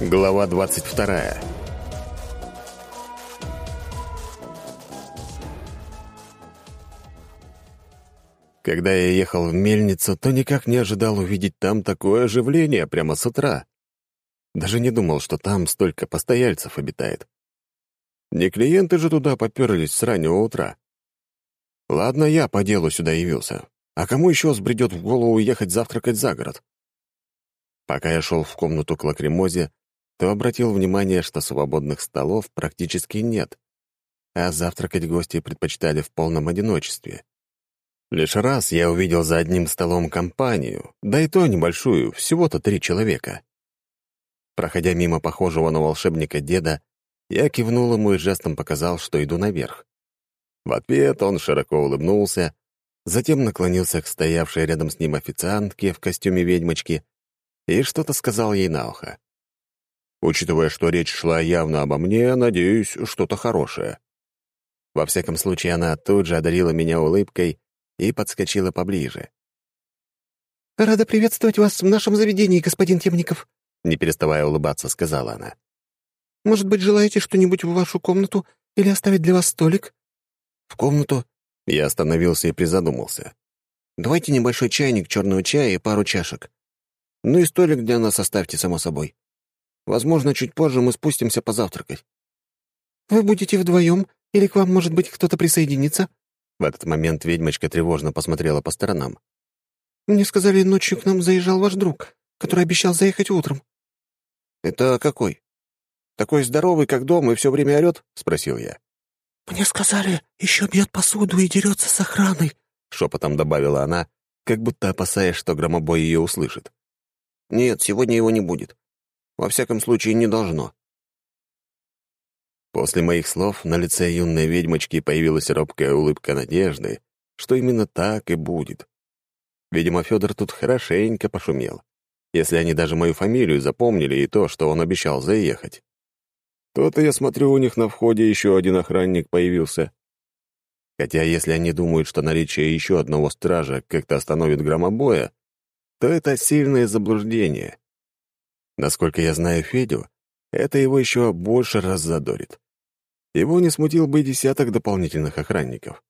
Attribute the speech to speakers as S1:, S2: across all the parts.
S1: Глава 22 Когда я ехал в мельницу, то никак не ожидал увидеть там такое оживление прямо с утра. Даже не думал, что там столько постояльцев обитает. Не клиенты же туда поперлись с раннего утра. Ладно, я по делу сюда явился. А кому еще сбредет в голову ехать завтракать за город? Пока я шел в комнату к лакримозе, то обратил внимание, что свободных столов практически нет, а завтракать гости предпочитали в полном одиночестве. Лишь раз я увидел за одним столом компанию, да и то небольшую, всего-то три человека. Проходя мимо похожего на волшебника деда, я кивнул ему и жестом показал, что иду наверх. В ответ он широко улыбнулся, затем наклонился к стоявшей рядом с ним официантке в костюме ведьмочки и что-то сказал ей на ухо. Учитывая, что речь шла явно обо мне, надеюсь, что-то хорошее. Во всяком случае, она тут же одарила меня улыбкой и подскочила поближе.
S2: «Рада приветствовать вас в нашем заведении, господин Темников»,
S1: не переставая улыбаться, сказала она.
S2: «Может быть, желаете что-нибудь в вашу комнату или оставить для вас столик?»
S1: «В комнату?» Я остановился и призадумался. «Давайте небольшой чайник черного чая и пару чашек. Ну и столик для нас оставьте, само собой. Возможно, чуть позже мы спустимся позавтракать».
S2: «Вы будете вдвоем, или к вам, может быть, кто-то присоединится?»
S1: В этот момент ведьмочка тревожно посмотрела по сторонам.
S2: «Мне сказали, ночью к нам заезжал ваш друг, который обещал заехать утром».
S1: «Это какой? Такой здоровый, как дом, и все время орет?» — спросил я.
S2: «Мне сказали, еще бьет посуду и дерется с охраной», —
S1: шепотом добавила она, как будто опасаясь, что громобой ее услышит. «Нет, сегодня его не будет. Во всяком случае, не должно. После моих слов на лице юной ведьмочки появилась робкая улыбка надежды, что именно так и будет. Видимо, Федор тут хорошенько пошумел, если они даже мою фамилию запомнили и то, что он обещал заехать. То-то я смотрю, у них на входе еще один охранник появился. Хотя если они думают, что наличие еще одного стража как-то остановит громобоя, то это сильное заблуждение. Насколько я знаю Федю, это его еще больше раззадорит. Его не смутил бы десяток дополнительных охранников.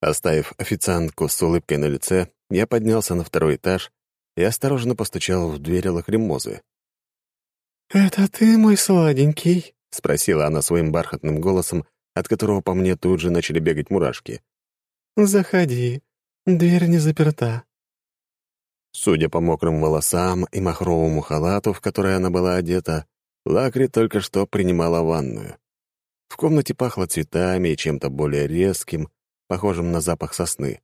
S1: Оставив официантку с улыбкой на лице, я поднялся на второй этаж и осторожно постучал в дверь лакримозы.
S2: «Это ты, мой сладенький?»
S1: — спросила она своим бархатным голосом, от которого по мне тут же начали бегать мурашки.
S2: «Заходи. Дверь не заперта».
S1: Судя по мокрым волосам и махровому халату, в который она была одета, Лакри только что принимала ванную. В комнате пахло цветами и чем-то более резким, похожим на запах сосны.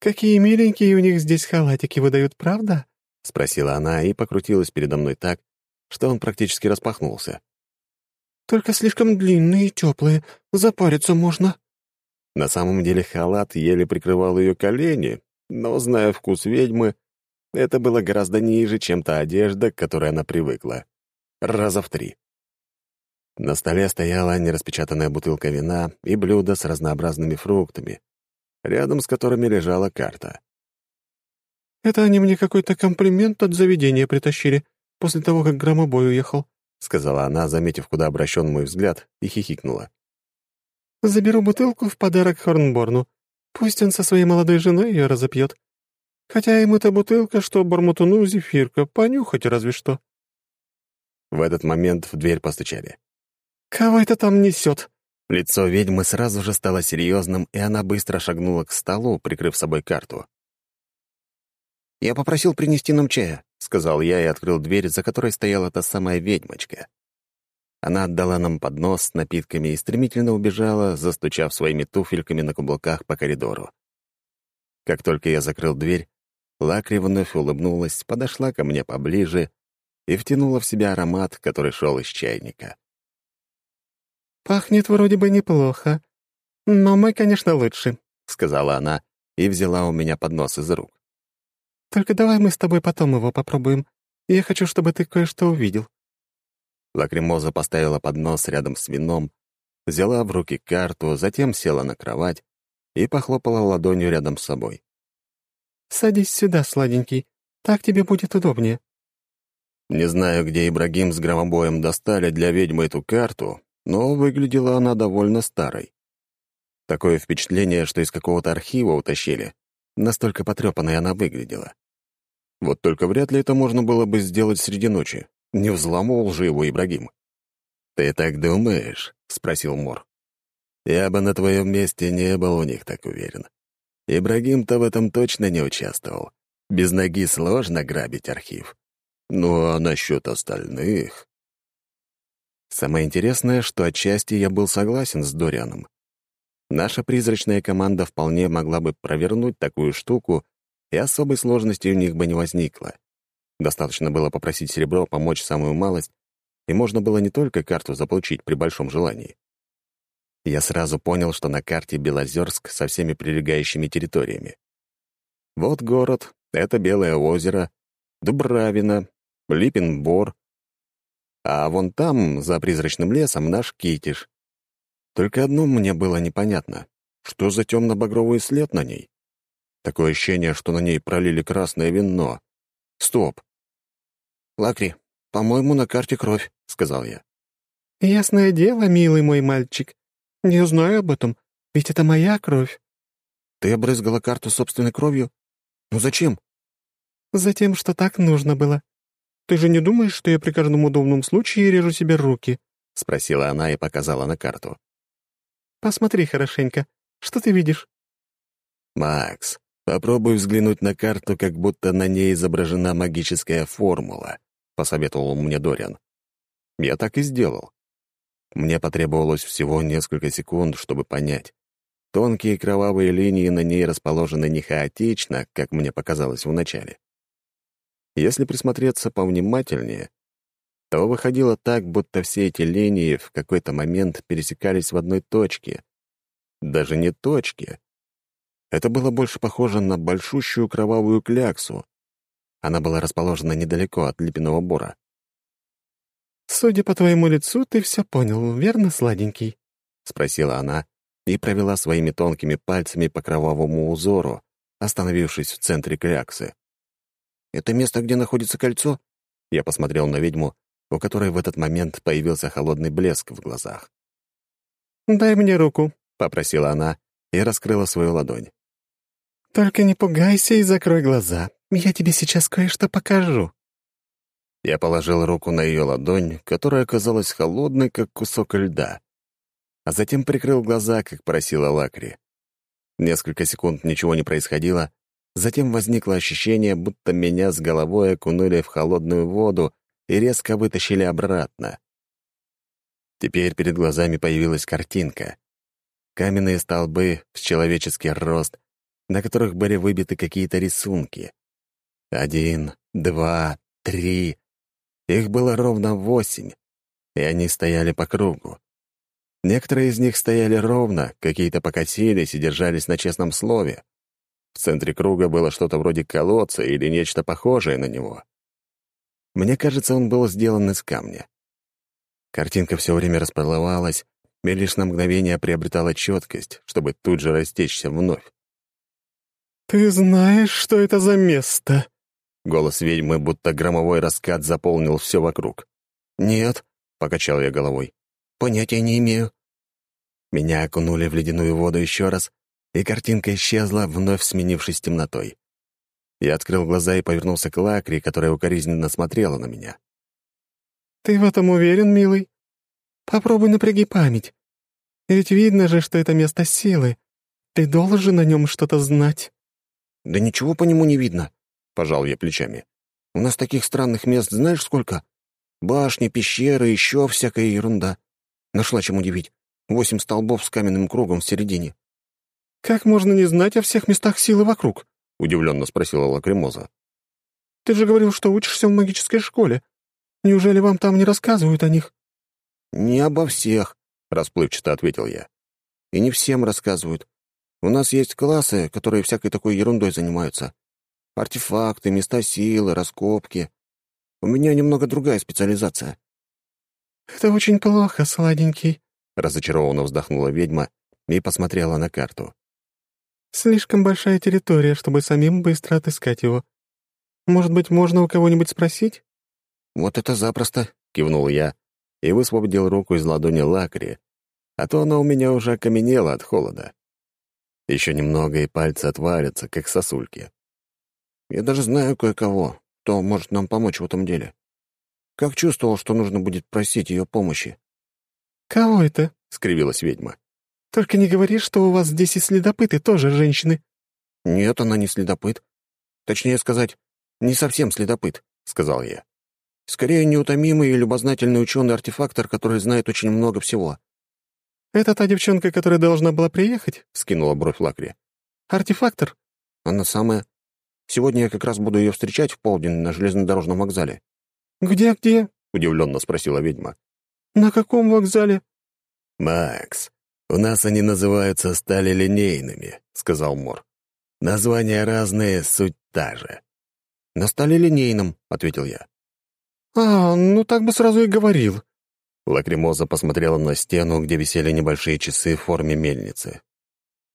S2: «Какие миленькие у них здесь халатики выдают, правда?»
S1: — спросила она и покрутилась передо мной так, что он практически распахнулся.
S2: «Только слишком длинные и теплые, запариться можно».
S1: На самом деле халат еле прикрывал ее колени, но, зная вкус ведьмы, это было гораздо ниже, чем та одежда, к которой она привыкла. Раза в три. На столе стояла нераспечатанная бутылка вина и блюдо с разнообразными фруктами, рядом с которыми лежала карта.
S2: «Это они мне какой-то комплимент от заведения притащили после того, как громобой уехал», —
S1: сказала она, заметив, куда обращен мой взгляд, и хихикнула.
S2: «Заберу бутылку в подарок Хорнборну. Пусть он со своей молодой женой ее разопьет. Хотя им эта бутылка, что Бармутуну зефирка, понюхать разве что».
S1: В этот момент в дверь постучали.
S2: «Кого это там несет?»
S1: Лицо ведьмы сразу же стало серьезным, и она быстро шагнула к столу, прикрыв собой карту. «Я попросил принести нам чая», — сказал я и открыл дверь, за которой стояла та самая ведьмочка. Она отдала нам поднос с напитками и стремительно убежала, застучав своими туфельками на каблуках по коридору. Как только я закрыл дверь, Лакри вновь улыбнулась, подошла ко мне поближе и втянула в себя аромат, который шел из чайника.
S2: «Пахнет вроде бы неплохо, но мы, конечно, лучше», —
S1: сказала она и взяла у меня поднос из рук.
S2: «Только давай мы с тобой потом его попробуем. Я хочу, чтобы ты кое-что увидел».
S1: Лакримоза поставила поднос рядом с вином, взяла в руки карту, затем села на кровать и похлопала ладонью рядом с собой.
S2: «Садись сюда, сладенький, так тебе будет удобнее».
S1: Не знаю, где Ибрагим с громобоем достали для ведьмы эту карту, но выглядела она довольно старой. Такое впечатление, что из какого-то архива утащили. Настолько потрепанной она выглядела. Вот только вряд ли это можно было бы сделать среди ночи. Не взломал же его Ибрагим. «Ты так думаешь?» — спросил Мор. «Я бы на твоем месте не был у них так уверен. Ибрагим-то в этом точно не участвовал. Без ноги сложно грабить архив. Ну а насчет остальных...» Самое интересное, что отчасти я был согласен с Дорианом. Наша призрачная команда вполне могла бы провернуть такую штуку, и особой сложности у них бы не возникло. Достаточно было попросить Серебро помочь самую малость, и можно было не только карту заполучить при большом желании. Я сразу понял, что на карте Белозерск со всеми прилегающими территориями. Вот город, это Белое озеро, Дубравина, Липин-Бор, а вон там, за призрачным лесом, наш Китиш. Только одно мне было непонятно. Что за темно-багровый след на ней? Такое ощущение, что на ней пролили красное вино. Стоп. «Лакри, по-моему, на карте кровь», — сказал я.
S2: «Ясное дело, милый мой мальчик. Не знаю об этом, ведь это моя кровь».
S1: «Ты обрызгала карту собственной кровью? Ну зачем?»
S2: «Затем, что так нужно было. Ты же не думаешь, что я при каждом удобном случае режу себе руки?» — спросила она и показала на карту. Посмотри хорошенько. Что ты видишь?»
S1: «Макс, попробуй взглянуть на карту, как будто на ней изображена магическая формула», — посоветовал мне Дориан. Я так и сделал. Мне потребовалось всего несколько секунд, чтобы понять. Тонкие кровавые линии на ней расположены не хаотично, как мне показалось вначале. Если присмотреться повнимательнее, то выходило так, будто все эти линии в какой-то момент пересекались в одной точке. Даже не точке. Это было больше похоже на большущую кровавую кляксу. Она была расположена недалеко от Липиного бора.
S2: «Судя по твоему лицу, ты все понял, верно, сладенький?» — спросила она и провела своими тонкими пальцами по кровавому узору, остановившись в центре кляксы.
S1: «Это место, где находится кольцо?» Я посмотрел на ведьму, у которой в этот момент появился холодный блеск в глазах.
S2: «Дай мне руку», —
S1: попросила она и раскрыла свою ладонь.
S2: «Только не пугайся и закрой глаза. Я тебе сейчас кое-что покажу».
S1: Я положил руку на ее ладонь, которая оказалась холодной, как кусок льда, а затем прикрыл глаза, как просила Лакри. Несколько секунд ничего не происходило, затем возникло ощущение, будто меня с головой окунули в холодную воду и резко вытащили обратно. Теперь перед глазами появилась картинка. Каменные столбы с человеческий рост, на которых были выбиты какие-то рисунки. Один, два, три. Их было ровно восемь, и они стояли по кругу. Некоторые из них стояли ровно, какие-то покосились и держались на честном слове. В центре круга было что-то вроде колодца или нечто похожее на него. Мне кажется, он был сделан из камня. Картинка все время расплывалась и лишь на мгновение приобретала четкость, чтобы тут же растечься вновь.
S2: «Ты знаешь, что это за место?»
S1: Голос ведьмы, будто громовой раскат, заполнил все вокруг. «Нет», — покачал я головой, — «понятия не имею». Меня окунули в ледяную воду еще раз, и картинка исчезла, вновь сменившись темнотой. Я открыл глаза и повернулся к Лакри, которая укоризненно смотрела на меня.
S2: «Ты в этом уверен, милый? Попробуй напряги память. Ведь видно же, что это место силы. Ты должен на нем что-то знать».
S1: «Да ничего по нему не видно», — пожал я плечами. «У нас таких странных мест знаешь сколько? Башни, пещеры, еще всякая ерунда. Нашла чем удивить. Восемь столбов с каменным кругом в середине».
S2: «Как можно не знать о всех местах силы вокруг?»
S1: — удивленно спросила Лакримоза.
S2: «Ты же говорил, что учишься в магической школе. Неужели вам там не рассказывают о них?»
S1: «Не обо всех», — расплывчато ответил я. «И не всем рассказывают. У нас есть классы, которые всякой такой ерундой занимаются. Артефакты, места силы, раскопки. У меня немного другая специализация».
S2: «Это очень плохо, сладенький», —
S1: разочарованно вздохнула ведьма и посмотрела на карту.
S2: Слишком большая территория, чтобы самим быстро отыскать его. Может быть, можно у кого-нибудь спросить?»
S1: «Вот это запросто!» — кивнул я и высвободил руку из ладони лакри, а то она у меня уже окаменела от холода. Еще немного, и пальцы отвалятся, как сосульки. Я даже знаю кое-кого, кто может нам помочь в этом деле. Как чувствовал, что нужно будет просить ее помощи.
S2: «Кого это?» — скривилась ведьма. «Только не говори, что у вас здесь и следопыты тоже женщины».
S1: «Нет, она не следопыт. Точнее сказать, не совсем следопыт», — сказал я. «Скорее, неутомимый и любознательный ученый-артефактор, который знает очень много всего».
S2: «Это та девчонка, которая должна была приехать?» — скинула бровь Лакри. «Артефактор?»
S1: «Она самая. Сегодня я как раз буду ее встречать в полдень на железнодорожном вокзале».
S2: «Где-где?»
S1: — удивленно спросила ведьма.
S2: «На каком вокзале?»
S1: «Макс, у нас они называются стали линейными», — сказал Мор. «Названия разные, суть та же».
S2: «На стали линейном», — ответил я. «А, ну так бы сразу и говорил».
S1: Лакримоза посмотрела на стену, где висели небольшие часы в форме мельницы.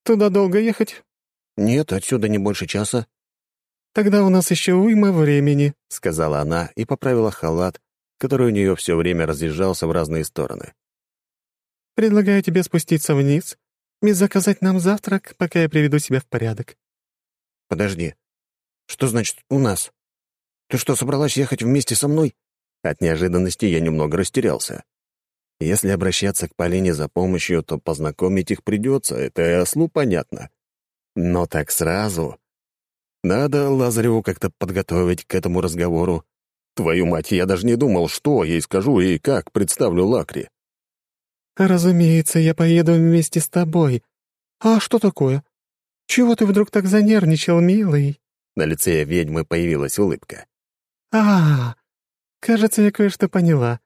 S2: «Туда долго ехать?»
S1: «Нет, отсюда не больше часа».
S2: «Тогда у нас еще уйма времени», —
S1: сказала она и поправила халат, который у нее все время разъезжался в разные стороны.
S2: «Предлагаю тебе спуститься вниз и заказать нам завтрак, пока я приведу себя в порядок».
S1: «Подожди. Что значит «у нас»? Ты что, собралась ехать вместе со мной?» От неожиданности я немного растерялся. Если обращаться к Полине за помощью, то познакомить их придется, это и ослу понятно. Но так сразу... Надо Лазареву как-то подготовить к этому разговору. Твою мать, я даже не думал, что ей скажу и как представлю Лакри.
S2: «Разумеется, я поеду вместе с тобой. А что такое? Чего ты вдруг так занервничал, милый?»
S1: На лице ведьмы появилась улыбка.
S2: «А, кажется, я кое-что поняла.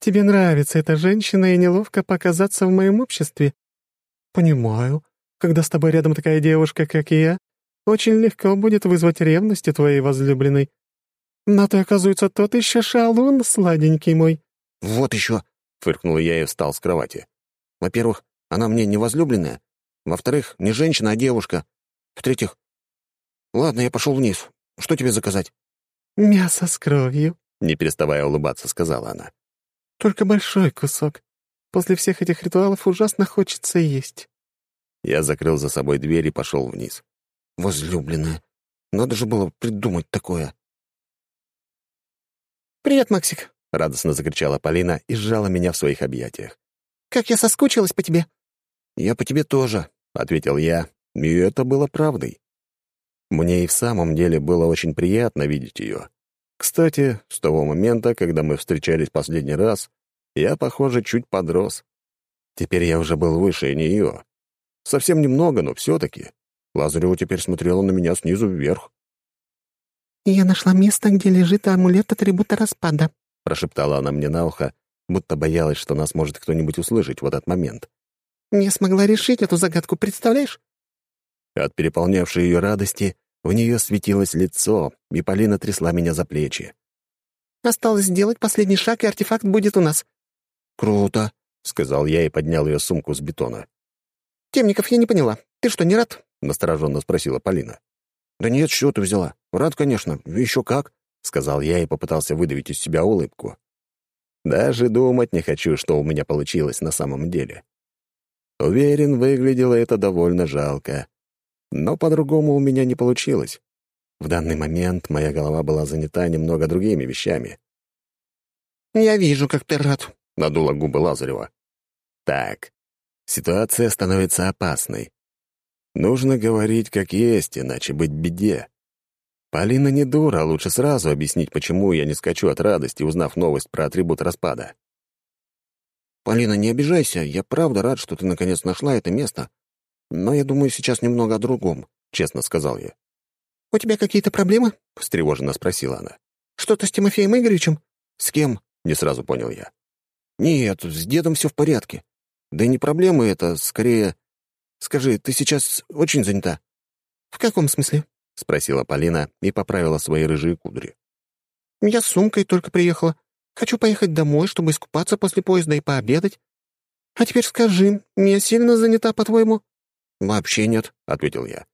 S2: Тебе нравится эта женщина и неловко показаться в моем обществе. Понимаю. Когда с тобой рядом такая девушка, как я, очень легко будет вызвать ревность у твоей возлюбленной. Но ты, оказывается, тот еще шалун, сладенький мой».
S1: «Вот еще!» — фыркнул я и встал с кровати. «Во-первых, она мне не возлюбленная. Во-вторых, не женщина, а девушка. В-третьих... Ладно, я пошел вниз. Что тебе заказать?»
S2: «Мясо с кровью», —
S1: не переставая улыбаться, сказала она.
S2: «Только большой кусок. После всех этих ритуалов ужасно хочется есть».
S1: Я закрыл за собой дверь и пошел вниз. Возлюбленная. Надо же было придумать такое.
S2: «Привет, Максик!»
S1: — радостно закричала Полина и сжала меня в своих объятиях.
S2: «Как я соскучилась по тебе!»
S1: «Я по тебе тоже», — ответил я, и это было правдой. Мне и в самом деле было очень приятно видеть ее. Кстати, с того момента, когда мы встречались последний раз, я, похоже, чуть подрос. Теперь я уже был выше нее. Совсем немного, но все-таки. Лазарева теперь смотрела на меня снизу вверх.
S2: «Я нашла место, где лежит амулет атрибута распада», —
S1: прошептала она мне на ухо, будто боялась, что нас может кто-нибудь услышать в этот момент.
S2: «Не смогла решить эту загадку, представляешь?»
S1: От переполнявшей ее радости в нее светилось лицо, и Полина трясла меня за плечи.
S2: «Осталось сделать последний шаг, и артефакт будет у нас».
S1: «Круто», — сказал я и поднял ее сумку с бетона.
S2: «Темников, я не поняла. Ты что, не рад?»
S1: — настороженно спросила Полина. «Да нет, что ты взяла? Рад, конечно. Еще как», — сказал я и попытался выдавить из себя улыбку. Даже думать не хочу, что у меня получилось на самом деле. Уверен, выглядело это довольно жалко. Но по-другому у меня не получилось. В данный момент моя голова была занята немного другими вещами.
S2: «Я вижу, как ты рад», —
S1: надула губы Лазарева. «Так, ситуация становится опасной. Нужно говорить как есть, иначе быть беде. Полина не дура, лучше сразу объяснить, почему я не скачу от радости, узнав новость про атрибут распада. «Полина, не обижайся, я правда рад, что ты наконец нашла это место. Но я думаю сейчас немного о другом», — честно сказал я.
S2: «У тебя какие-то проблемы?»
S1: — встревоженно спросила она.
S2: «Что-то с Тимофеем Игоревичем?»
S1: «С кем?» — не сразу понял я. «Нет, с дедом все в порядке. Да и не проблемы это, скорее... Скажи, ты сейчас очень занята?»
S2: «В каком смысле?»
S1: — спросила Полина и поправила свои рыжие кудри.
S2: «Я с сумкой только приехала. Хочу поехать домой, чтобы искупаться после поезда и пообедать. А теперь скажи, я сильно занята, по-твоему?»
S1: «Вообще нет», — ответил я.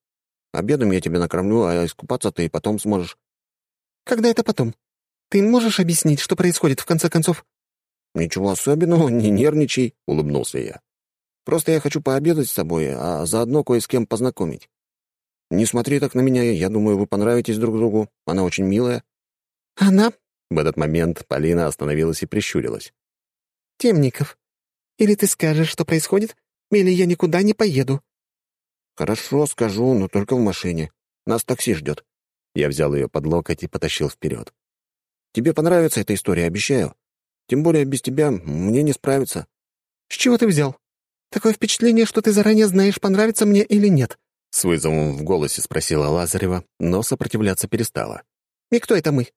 S1: «Обедом я тебя накормлю, а искупаться ты потом сможешь».
S2: «Когда это потом?» Ты можешь объяснить, что происходит в конце концов?»
S1: «Ничего особенного, не нервничай», — улыбнулся я. «Просто я хочу пообедать с тобой, а заодно кое с кем познакомить. Не смотри так на меня, я думаю, вы понравитесь друг другу. Она очень милая».
S2: «Она?»
S1: В этот момент Полина остановилась и прищурилась.
S2: «Темников, или ты скажешь, что происходит, или я никуда не поеду».
S1: «Хорошо, скажу, но только в машине. Нас такси ждет». Я взял ее под локоть и потащил вперед. «Тебе понравится эта история, обещаю. Тем более без тебя мне не справиться».
S2: «С чего ты взял? Такое впечатление, что ты заранее знаешь, понравится мне или нет».
S1: С вызовом в голосе спросила Лазарева, но сопротивляться перестала.
S2: «И кто это мы?»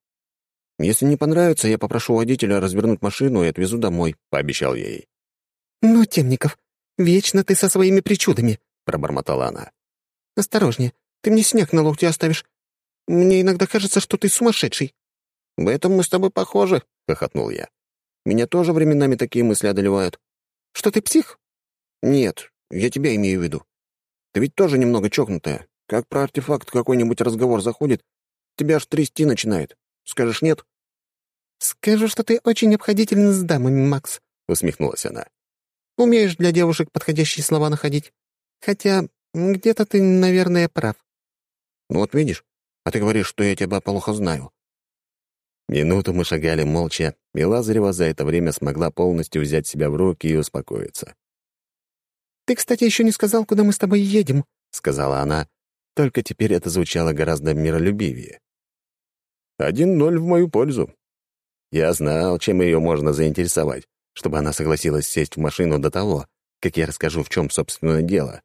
S1: «Если не понравится, я попрошу водителя развернуть машину и отвезу домой», — пообещал я ей.
S2: «Ну, Темников, вечно ты со своими причудами», — пробормотала она. «Осторожнее, ты мне снег на локте оставишь. Мне иногда кажется, что ты сумасшедший».
S1: «В этом мы с тобой похожи», — хохотнул я. «Меня тоже временами такие мысли одолевают».
S2: «Что ты псих?»
S1: «Нет, я тебя имею в виду. Ты ведь тоже немного чокнутая. Как про артефакт какой-нибудь разговор заходит, тебя аж трясти начинает. Скажешь нет?»
S2: «Скажу, что ты очень обходителен с дамами, Макс», — усмехнулась она. «Умеешь для девушек подходящие слова находить. Хотя где-то ты, наверное, прав».
S1: «Ну вот видишь, а ты говоришь, что я тебя плохо знаю». Минуту мы шагали молча, и Лазарева за это время смогла полностью взять себя в руки и успокоиться.
S2: «Ты, кстати, еще не сказал, куда мы с тобой едем», — сказала она, только теперь это звучало гораздо миролюбивее.
S1: «Один ноль в мою пользу». Я знал, чем ее можно заинтересовать, чтобы она согласилась сесть в машину до того, как я расскажу, в чем, собственно, дело.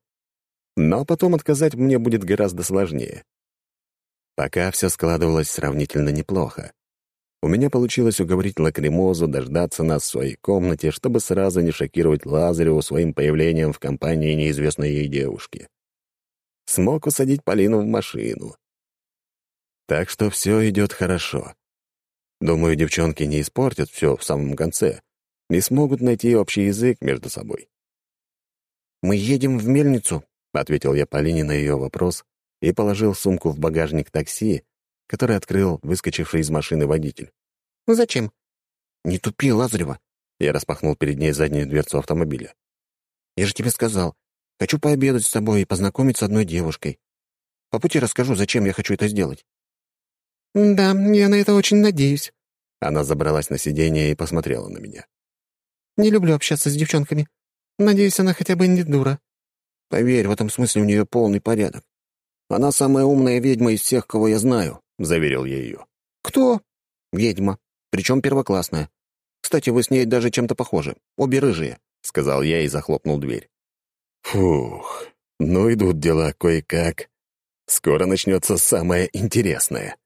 S1: Но потом отказать мне будет гораздо сложнее. Пока все складывалось сравнительно неплохо. У меня получилось уговорить Лакримозу дождаться нас в своей комнате, чтобы сразу не шокировать Лазареву своим появлением в компании неизвестной ей девушки. Смог усадить Полину в машину. Так что все идет хорошо. Думаю, девчонки не испортят все в самом конце и смогут найти общий язык между собой. «Мы едем в мельницу», — ответил я Полине на ее вопрос и положил сумку в багажник такси, который открыл выскочивший из машины водитель.
S2: «Ну зачем?»
S1: «Не тупи, Лазарева!» Я распахнул перед ней заднюю дверцу автомобиля. «Я же тебе сказал, хочу пообедать с тобой и познакомиться с одной девушкой. По пути расскажу, зачем я хочу это сделать».
S2: «Да, я на это очень надеюсь».
S1: Она забралась на сиденье и посмотрела на меня.
S2: «Не люблю общаться с девчонками. Надеюсь, она хотя бы не дура».
S1: «Поверь, в этом смысле у нее полный порядок. Она самая умная ведьма из всех, кого я знаю», — заверил я ее.
S2: «Кто?»
S1: «Ведьма. Причем первоклассная. Кстати, вы с ней даже чем-то похожи. Обе рыжие», — сказал я и захлопнул дверь. Фух, ну идут дела кое-как. Скоро начнется самое интересное.